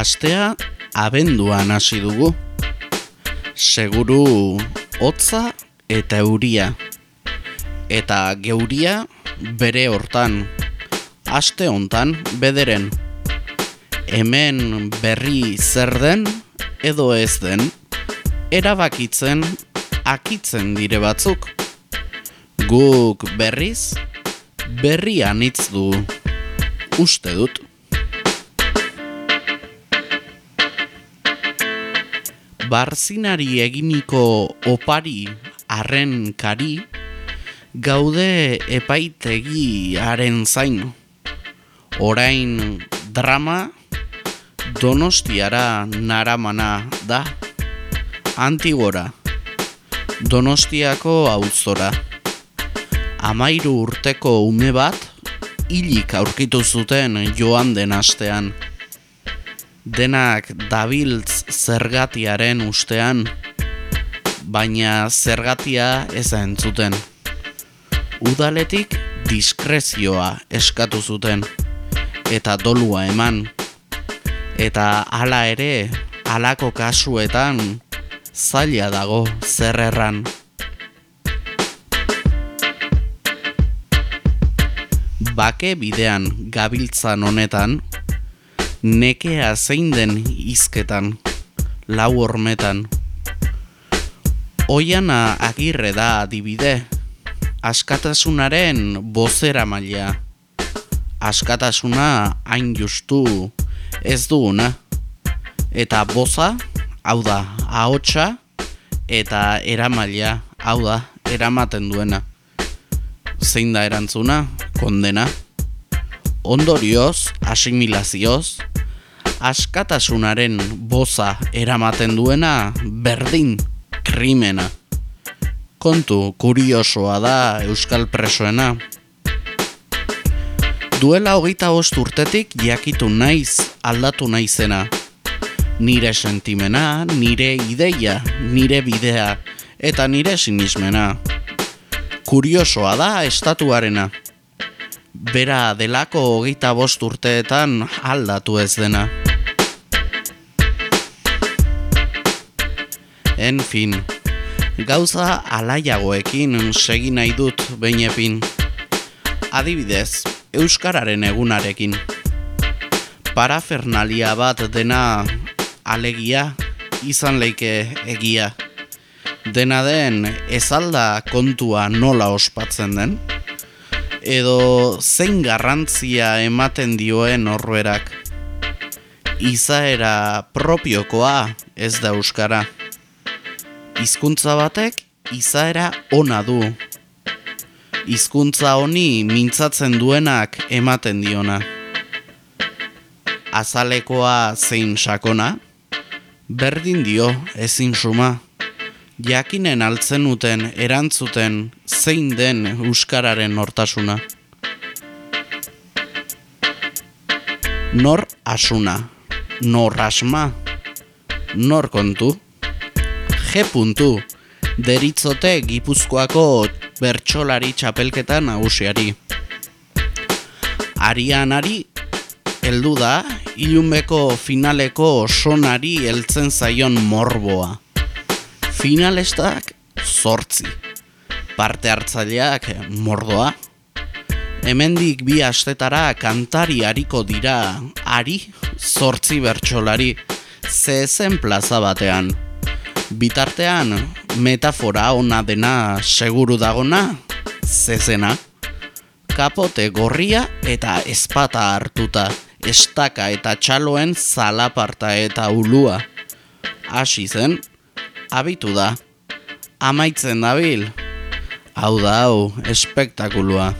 Astea abenduan hasi dugu. Seguru hotza eta euria. Eta geuria bere hortan. Aste hontan bederen. Hemen berri zer den edo ez den. Erabakitzen akitzen dire batzuk. Guk berriz berri anitz du uste dut. Barzinari eginiko opari arren kari, gaude epaitegiaren zain. Orain drama donostiara naramana da. Antigora, donostiako auzora. Amairu urteko ume bat, hilik aurkitu zuten joan den astean denak dabiltz zergatiaren ustean, baina zergatia ez entzuten. Udaletik diskrezioa eskatu zuten, eta dolua eman, eta hala ere, halako kasuetan, zaila dago zerrerran. Bake bidean gabiltzan honetan, nekea zein den izketan, lau hormetan. Oiana agirre da adibide, askatasunaren bozera maila. Askatasuna hain justu ez duguna. Eta boza, hau da, ahotsa eta eramaila, hau da, eramaten duena. Zein da erantzuna, kondena. Ondorioz, asimilazioz, askatasunaren boza eramaten duena berdin krimena. Kontu kuriosoa da Euskal Presoena. Duela hogeita bost urtetik jakitu naiz aldatu naizena. Nire sentimena, nire ideia, nire bidea eta nire sinismena. Kuriosoa da estatuarena. Bera delako hogeita bost urteetan aldatu ez dena. En fin, gauza alaiagoekin segi nahi dut beinepin. Adibidez, Euskararen egunarekin. Parafernalia bat dena alegia izan leike egia. Dena den ezalda kontua nola ospatzen den. Edo zein garrantzia ematen dioen horberak. Izaera propiokoa ez da Euskara hizkuntza batek izaera ona du. Hizkuntza honi mintzatzen duenak ematen diona. Azalekoa zein sakona, berdin dio ezin suma. Jakinen altzen uten erantzuten zein den euskararen nortasuna. Nor asuna, nor asma, nor kontu. G. Deritzote Gipuzkoako bertsolari txapelketa nagusiari. Arianari heldu da ilunbeko finaleko sonari heltzen zaion morboa. Finalestak zortzi. Parte hartzaileak mordoa. Hemendik bi astetara kantari hariko dira ari zortzi bertsolari zezen plaza batean. Bitartean, metafora ona dena seguru dagona, zezena. Kapote gorria eta espata hartuta, estaka eta txaloen zalaparta eta ulua. Hasi zen, abitu da, amaitzen dabil. Hau da hau, espektakulua.